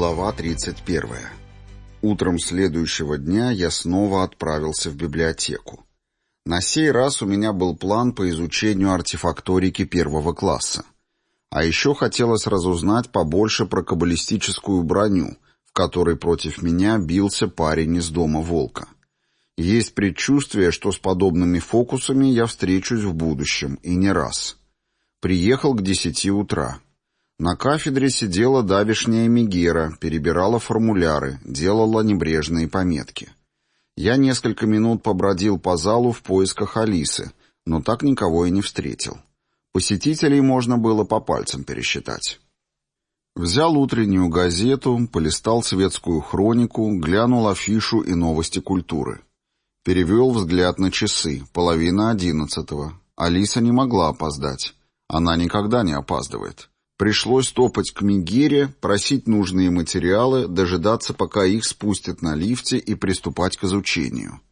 Глава 31. Утром следующего дня я снова отправился в библиотеку. На сей раз у меня был план по изучению артефакторики первого класса. А еще хотелось разузнать побольше про каббалистическую броню, в которой против меня бился парень из дома Волка. Есть предчувствие, что с подобными фокусами я встречусь в будущем, и не раз. Приехал к десяти утра. На кафедре сидела давишняя Мегера, перебирала формуляры, делала небрежные пометки. Я несколько минут побродил по залу в поисках Алисы, но так никого и не встретил. Посетителей можно было по пальцам пересчитать. Взял утреннюю газету, полистал светскую хронику, глянул афишу и новости культуры. Перевел взгляд на часы, половина одиннадцатого. Алиса не могла опоздать. Она никогда не опаздывает. Пришлось топать к Мегере, просить нужные материалы, дожидаться, пока их спустят на лифте и приступать к изучению.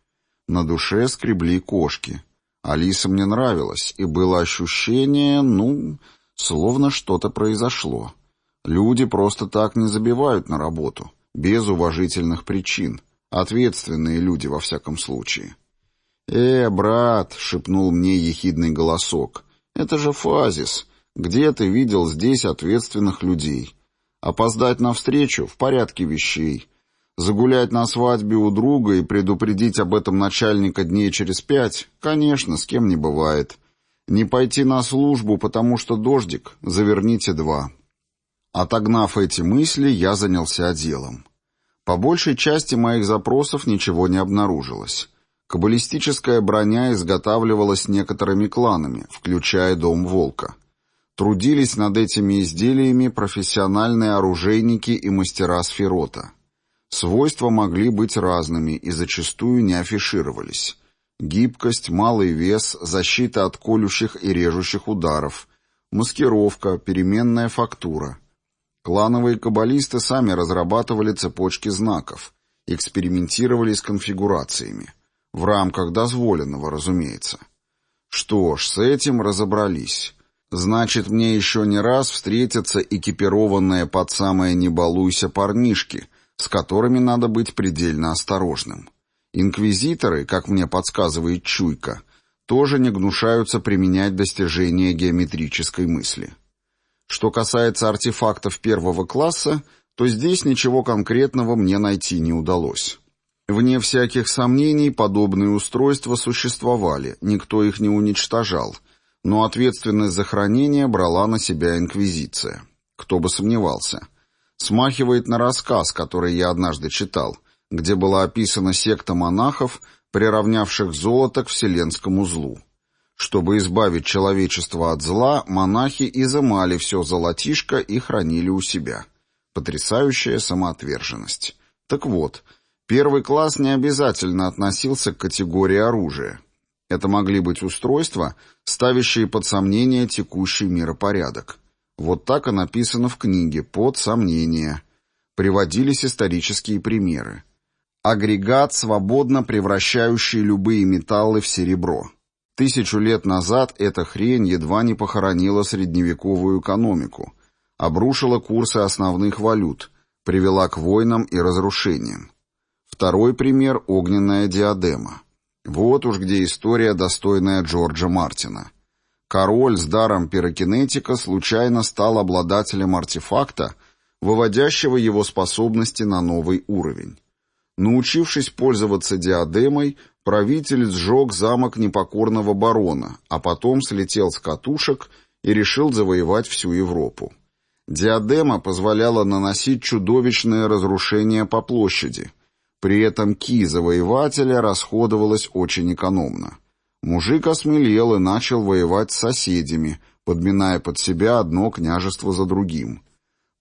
На душе скребли кошки. Алиса мне нравилась, и было ощущение, ну, словно что-то произошло. Люди просто так не забивают на работу, без уважительных причин. Ответственные люди, во всяком случае. «Э, брат», — шепнул мне ехидный голосок, — «это же фазис». Где ты видел здесь ответственных людей? Опоздать на встречу в порядке вещей. Загулять на свадьбе у друга и предупредить об этом начальника дней через пять? Конечно, с кем не бывает. Не пойти на службу, потому что дождик? Заверните два. Отогнав эти мысли, я занялся делом. По большей части моих запросов ничего не обнаружилось. Каббалистическая броня изготавливалась некоторыми кланами, включая Дом Волка. Трудились над этими изделиями профессиональные оружейники и мастера сферота. Свойства могли быть разными и зачастую не афишировались. Гибкость, малый вес, защита от колющих и режущих ударов, маскировка, переменная фактура. Клановые каббалисты сами разрабатывали цепочки знаков, экспериментировали с конфигурациями. В рамках дозволенного, разумеется. Что ж, с этим разобрались. Значит, мне еще не раз встретятся экипированные под самое «не балуйся» парнишки, с которыми надо быть предельно осторожным. Инквизиторы, как мне подсказывает чуйка, тоже не гнушаются применять достижения геометрической мысли. Что касается артефактов первого класса, то здесь ничего конкретного мне найти не удалось. Вне всяких сомнений, подобные устройства существовали, никто их не уничтожал – но ответственность за хранение брала на себя Инквизиция. Кто бы сомневался. Смахивает на рассказ, который я однажды читал, где была описана секта монахов, приравнявших золото к вселенскому злу. Чтобы избавить человечество от зла, монахи изымали все золотишко и хранили у себя. Потрясающая самоотверженность. Так вот, первый класс не обязательно относился к категории оружия. Это могли быть устройства, ставящие под сомнение текущий миропорядок. Вот так и написано в книге «Под сомнение». Приводились исторические примеры. Агрегат, свободно превращающий любые металлы в серебро. Тысячу лет назад эта хрень едва не похоронила средневековую экономику, обрушила курсы основных валют, привела к войнам и разрушениям. Второй пример – огненная диадема. Вот уж где история, достойная Джорджа Мартина. Король с даром пирокинетика случайно стал обладателем артефакта, выводящего его способности на новый уровень. Научившись пользоваться диадемой, правитель сжег замок непокорного барона, а потом слетел с катушек и решил завоевать всю Европу. Диадема позволяла наносить чудовищное разрушение по площади – при этом ки завоевателя расходовалась очень экономно. Мужик осмелел и начал воевать с соседями, подминая под себя одно княжество за другим.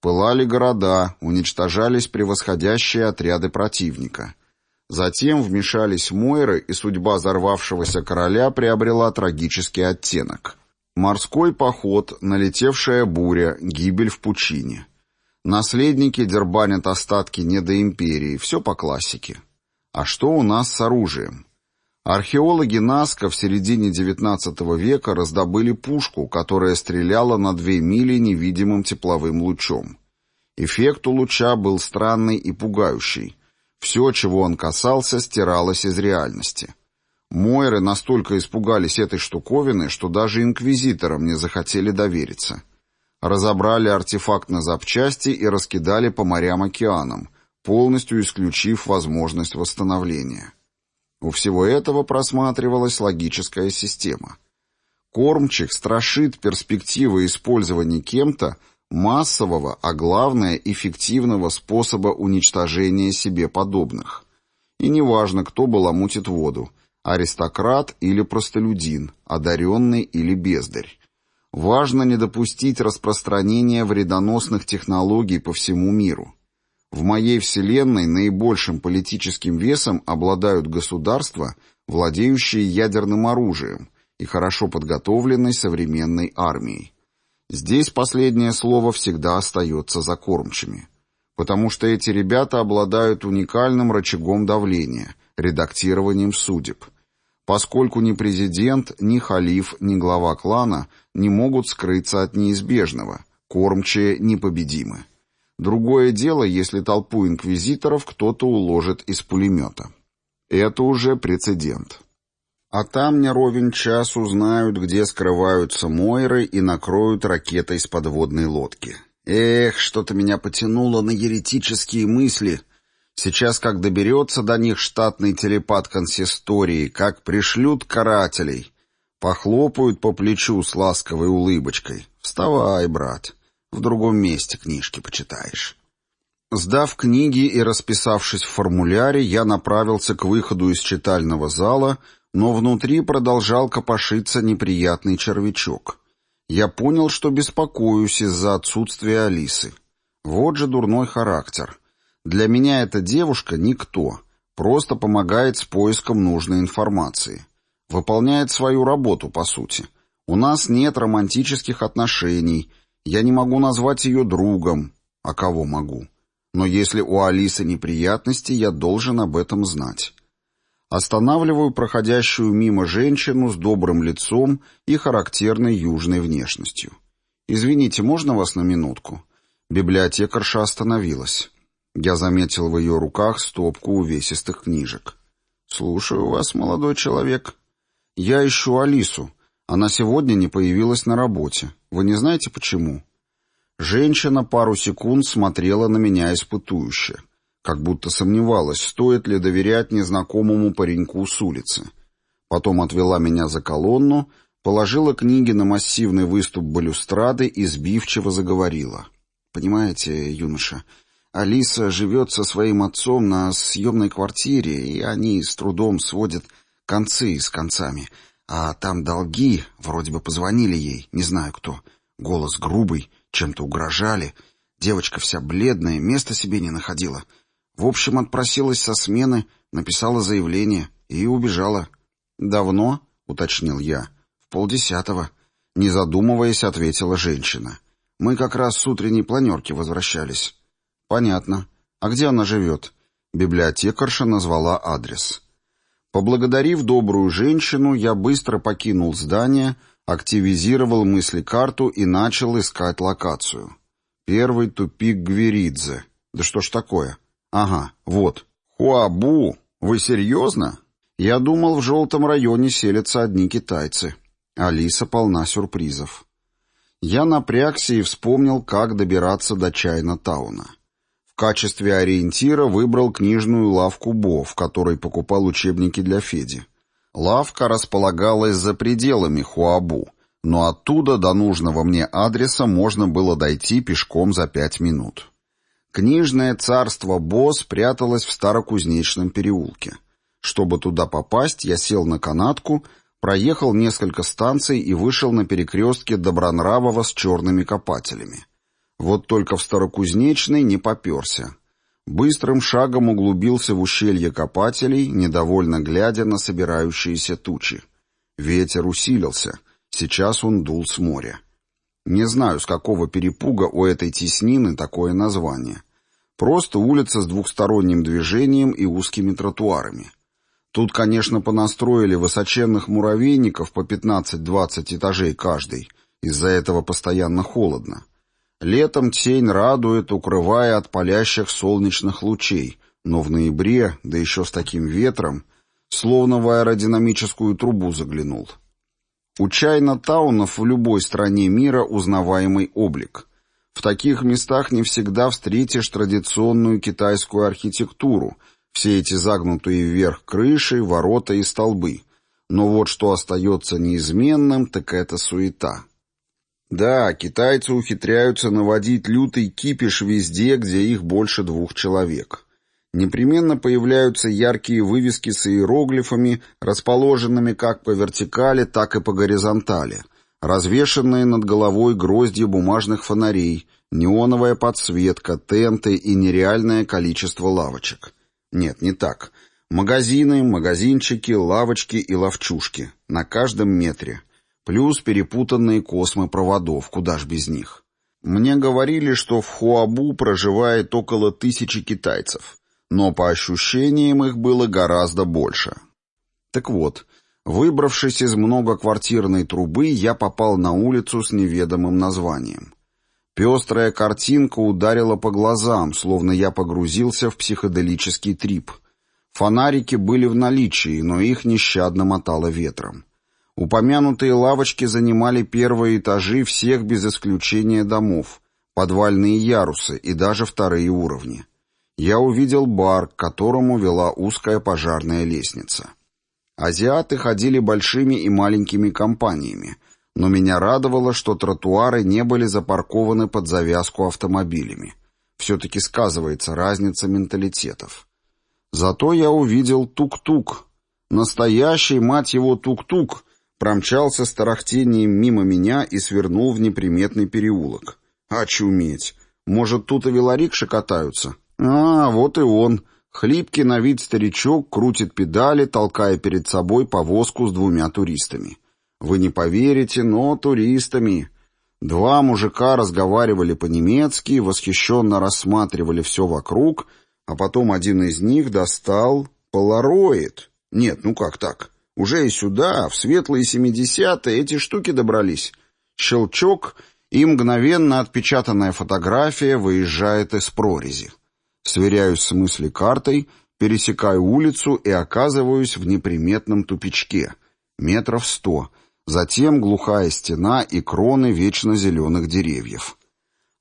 Пылали города, уничтожались превосходящие отряды противника. Затем вмешались Мойры, и судьба взорвавшегося короля приобрела трагический оттенок. Морской поход, налетевшая буря, гибель в пучине. Наследники дербанят остатки недоимперии, все по классике. А что у нас с оружием? Археологи Наска в середине XIX века раздобыли пушку, которая стреляла на две мили невидимым тепловым лучом. Эффект у луча был странный и пугающий. Все, чего он касался, стиралось из реальности. Мойры настолько испугались этой штуковины, что даже инквизиторам не захотели довериться. Разобрали артефакт на запчасти и раскидали по морям-океанам, полностью исключив возможность восстановления. У всего этого просматривалась логическая система. Кормчих страшит перспектива использования кем-то массового, а главное эффективного способа уничтожения себе подобных. И неважно, кто баламутит воду – аристократ или простолюдин, одаренный или бездарь. Важно не допустить распространения вредоносных технологий по всему миру. В моей вселенной наибольшим политическим весом обладают государства, владеющие ядерным оружием и хорошо подготовленной современной армией. Здесь последнее слово всегда остается за кормчими, потому что эти ребята обладают уникальным рычагом давления, редактированием судеб. Поскольку ни президент, ни халиф, ни глава клана не могут скрыться от неизбежного, кормчие непобедимы. Другое дело, если толпу инквизиторов кто-то уложит из пулемета. Это уже прецедент. А там не ровен час узнают, где скрываются Мойры и накроют ракетой с подводной лодки. Эх, что-то меня потянуло на еретические мысли. Сейчас как доберется до них штатный телепат консистории, как пришлют карателей. Похлопают по плечу с ласковой улыбочкой. «Вставай, брат». В другом месте книжки почитаешь. Сдав книги и расписавшись в формуляре, я направился к выходу из читального зала, но внутри продолжал копошиться неприятный червячок. Я понял, что беспокоюсь из-за отсутствия Алисы. Вот же дурной характер. Для меня эта девушка никто, просто помогает с поиском нужной информации. Выполняет свою работу, по сути. У нас нет романтических отношений, я не могу назвать ее другом. А кого могу? Но если у Алисы неприятности, я должен об этом знать. Останавливаю проходящую мимо женщину с добрым лицом и характерной южной внешностью. «Извините, можно вас на минутку?» Библиотекарша остановилась. Я заметил в ее руках стопку увесистых книжек. «Слушаю вас, молодой человек. Я ищу Алису. Она сегодня не появилась на работе. Вы не знаете почему? Женщина пару секунд смотрела на меня испытующе, как будто сомневалась, стоит ли доверять незнакомому пареньку с улицы. Потом отвела меня за колонну, положила книги на массивный выступ балюстрады и сбивчиво заговорила. «Понимаете, юноша, Алиса живет со своим отцом на съемной квартире, и они с трудом сводят концы с концами». А там долги, вроде бы позвонили ей, не знаю кто. Голос грубый, чем-то угрожали. Девочка вся бледная, места себе не находила. В общем, отпросилась со смены, написала заявление и убежала. «Давно?» — уточнил я. «В полдесятого». Не задумываясь, ответила женщина. «Мы как раз с утренней планерки возвращались». «Понятно. А где она живет?» Библиотекарша назвала адрес. Поблагодарив добрую женщину, я быстро покинул здание, активизировал мысли-карту и начал искать локацию. Первый тупик Гверидзе. Да что ж такое? Ага, вот. Хуабу, вы серьезно? Я думал, в желтом районе селятся одни китайцы. Алиса полна сюрпризов. Я напрягся и вспомнил, как добираться до Чайна-тауна качестве ориентира выбрал книжную лавку Бо, в которой покупал учебники для Феди. Лавка располагалась за пределами Хуабу, но оттуда до нужного мне адреса можно было дойти пешком за пять минут. Книжное царство Бо спряталось в Старокузнечном переулке. Чтобы туда попасть, я сел на канатку, проехал несколько станций и вышел на перекрестке Добронравова с черными копателями. Вот только в Старокузнечный не поперся. Быстрым шагом углубился в ущелье копателей, недовольно глядя на собирающиеся тучи. Ветер усилился. Сейчас он дул с моря. Не знаю, с какого перепуга у этой теснины такое название. Просто улица с двухсторонним движением и узкими тротуарами. Тут, конечно, понастроили высоченных муравейников по 15-20 этажей каждый. Из-за этого постоянно холодно. Летом тень радует, укрывая от палящих солнечных лучей, но в ноябре, да еще с таким ветром, словно в аэродинамическую трубу заглянул. У Чайна-таунов в любой стране мира узнаваемый облик. В таких местах не всегда встретишь традиционную китайскую архитектуру, все эти загнутые вверх крыши, ворота и столбы. Но вот что остается неизменным, так это суета. Да, китайцы ухитряются наводить лютый кипиш везде, где их больше двух человек. Непременно появляются яркие вывески с иероглифами, расположенными как по вертикали, так и по горизонтали, развешанные над головой гроздья бумажных фонарей, неоновая подсветка, тенты и нереальное количество лавочек. Нет, не так. Магазины, магазинчики, лавочки и ловчушки. На каждом метре. Плюс перепутанные космы проводов, куда ж без них. Мне говорили, что в Хуабу проживает около тысячи китайцев но по ощущениям их было гораздо больше. Так вот, выбравшись из многоквартирной трубы, я попал на улицу с неведомым названием. Пестрая картинка ударила по глазам, словно я погрузился в психоделический трип. Фонарики были в наличии, но их нещадно мотало ветром. Упомянутые лавочки занимали первые этажи всех без исключения домов, подвальные ярусы и даже вторые уровни я увидел бар, к которому вела узкая пожарная лестница. Азиаты ходили большими и маленькими компаниями, но меня радовало, что тротуары не были запаркованы под завязку автомобилями. Все-таки сказывается разница менталитетов. Зато я увидел тук-тук. Настоящий, мать его, тук-тук промчался с тарахтением мимо меня и свернул в неприметный переулок. Очуметь! Может, тут и велорикши катаются? А, вот и он. Хлипкий на вид старичок крутит педали, толкая перед собой повозку с двумя туристами. Вы не поверите, но туристами. Два мужика разговаривали по-немецки, восхищенно рассматривали все вокруг, а потом один из них достал полароид. Нет, ну как так? Уже и сюда, в светлые семидесятые, эти штуки добрались. Щелчок, и мгновенно отпечатанная фотография выезжает из прорези. Сверяюсь с мысли-картой, пересекаю улицу и оказываюсь в неприметном тупичке. Метров сто. Затем глухая стена и кроны вечно зеленых деревьев.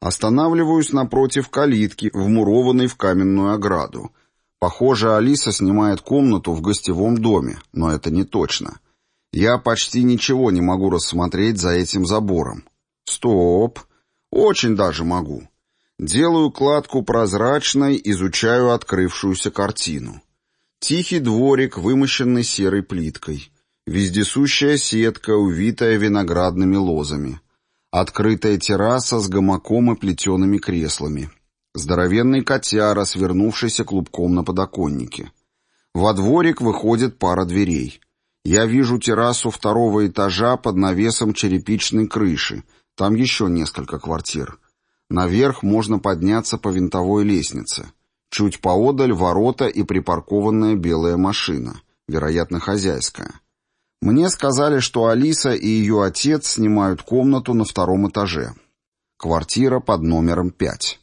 Останавливаюсь напротив калитки, вмурованной в каменную ограду. Похоже, Алиса снимает комнату в гостевом доме, но это не точно. Я почти ничего не могу рассмотреть за этим забором. Стоп. Очень даже могу. Делаю кладку прозрачной, изучаю открывшуюся картину. Тихий дворик, вымощенный серой плиткой. Вездесущая сетка, увитая виноградными лозами. Открытая терраса с гамаком и плетеными креслами. Здоровенный котяра, свернувшийся клубком на подоконнике. Во дворик выходит пара дверей. Я вижу террасу второго этажа под навесом черепичной крыши. Там еще несколько квартир. Наверх можно подняться по винтовой лестнице. Чуть поодаль ворота и припаркованная белая машина, вероятно, хозяйская. Мне сказали, что Алиса и ее отец снимают комнату на втором этаже. Квартира под номером пять.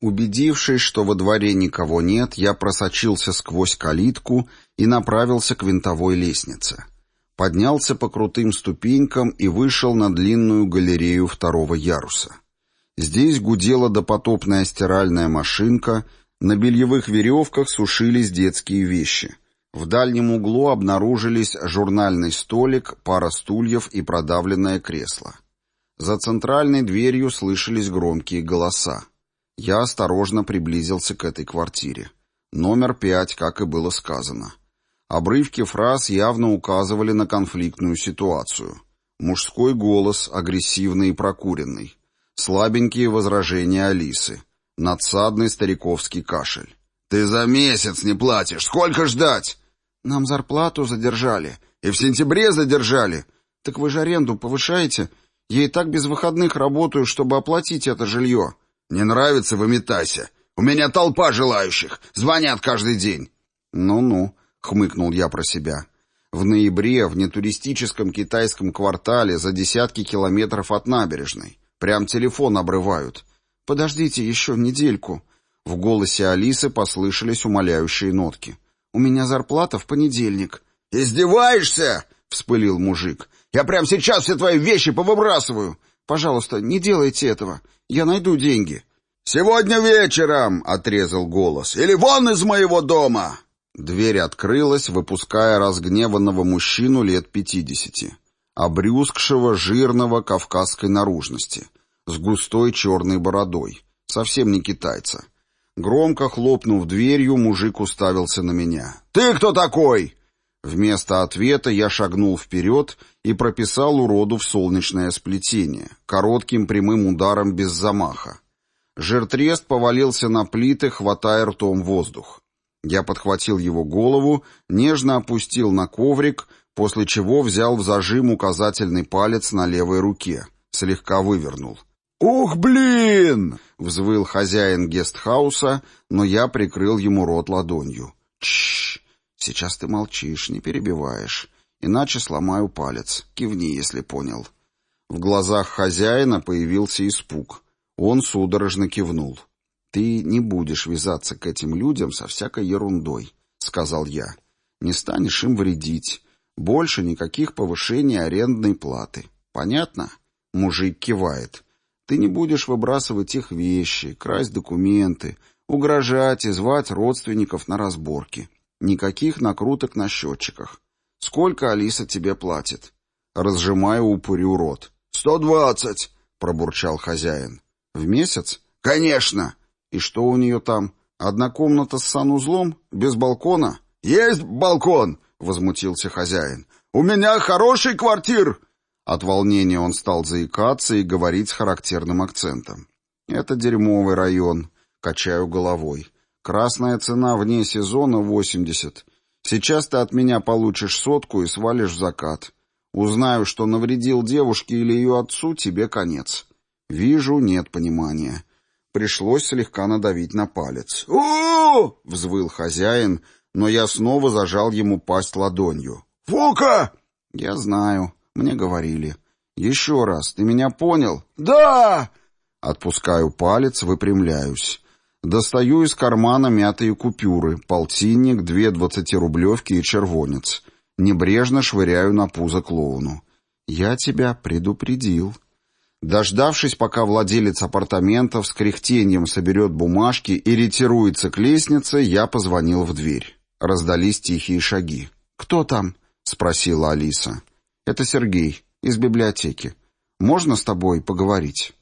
Убедившись, что во дворе никого нет, я просочился сквозь калитку и направился к винтовой лестнице. Поднялся по крутым ступенькам и вышел на длинную галерею второго яруса. Здесь гудела допотопная стиральная машинка, на бельевых веревках сушились детские вещи. В дальнем углу обнаружились журнальный столик, пара стульев и продавленное кресло. За центральной дверью слышались громкие голоса. Я осторожно приблизился к этой квартире. Номер пять, как и было сказано. Обрывки фраз явно указывали на конфликтную ситуацию. Мужской голос, агрессивный и прокуренный. Слабенькие возражения Алисы. Надсадный стариковский кашель. «Ты за месяц не платишь! Сколько ждать?» «Нам зарплату задержали». «И в сентябре задержали». «Так вы же аренду повышаете? Я и так без выходных работаю, чтобы оплатить это жилье». «Не нравится, выметайся. У меня толпа желающих. Звонят каждый день». «Ну-ну», — хмыкнул я про себя. В ноябре в нетуристическом китайском квартале за десятки километров от набережной. Прям телефон обрывают. Подождите еще недельку. В голосе Алисы послышались умоляющие нотки. У меня зарплата в понедельник. «Издеваешься?» — вспылил мужик. «Я прямо сейчас все твои вещи повыбрасываю. Пожалуйста, не делайте этого. Я найду деньги». «Сегодня вечером!» — отрезал голос. «Или вон из моего дома!» Дверь открылась, выпуская разгневанного мужчину лет пятидесяти, обрюзгшего, жирного, кавказской наружности, с густой черной бородой, совсем не китайца. Громко хлопнув дверью, мужик уставился на меня. «Ты кто такой?» Вместо ответа я шагнул вперед и прописал уроду в солнечное сплетение, коротким прямым ударом без замаха. Жертрест повалился на плиты, хватая ртом воздух. Я подхватил его голову, нежно опустил на коврик, после чего взял в зажим указательный палец на левой руке, слегка вывернул. «Ух, блин!» — взвыл хозяин гестхауса, но я прикрыл ему рот ладонью. «Чш! Сейчас ты молчишь, не перебиваешь, иначе сломаю палец. Кивни, если понял». В глазах хозяина появился испуг — он судорожно кивнул. «Ты не будешь вязаться к этим людям со всякой ерундой», — сказал я. «Не станешь им вредить. Больше никаких повышений арендной платы. Понятно?» Мужик кивает. «Ты не будешь выбрасывать их вещи, красть документы, угрожать и звать родственников на разборки. Никаких накруток на счетчиках. Сколько Алиса тебе платит?» Разжимаю упырю рот. «Сто двадцать!» — пробурчал хозяин. «В месяц?» «Конечно!» «И что у нее там? Одна комната с санузлом? Без балкона?» «Есть балкон!» — возмутился хозяин. «У меня хороший квартир!» От волнения он стал заикаться и говорить с характерным акцентом. «Это дерьмовый район», — качаю головой. «Красная цена вне сезона — восемьдесят. Сейчас ты от меня получишь сотку и свалишь закат. Узнаю, что навредил девушке или ее отцу, тебе конец». Вижу, нет понимания. Пришлось слегка надавить на палец. у взвыл хозяин, но я снова зажал ему пасть ладонью. «Фука!» «Я знаю, мне говорили. Еще раз, ты меня понял?» «Да!» Отпускаю палец, выпрямляюсь. Достаю из кармана мятые купюры, полтинник, две двадцатирублевки и червонец. Небрежно швыряю на пузо клоуну. «Я тебя предупредил». Дождавшись, пока владелец апартаментов с кряхтением соберет бумажки и ретируется к лестнице, я позвонил в дверь. Раздались тихие шаги. «Кто там?» — спросила Алиса. «Это Сергей, из библиотеки. Можно с тобой поговорить?»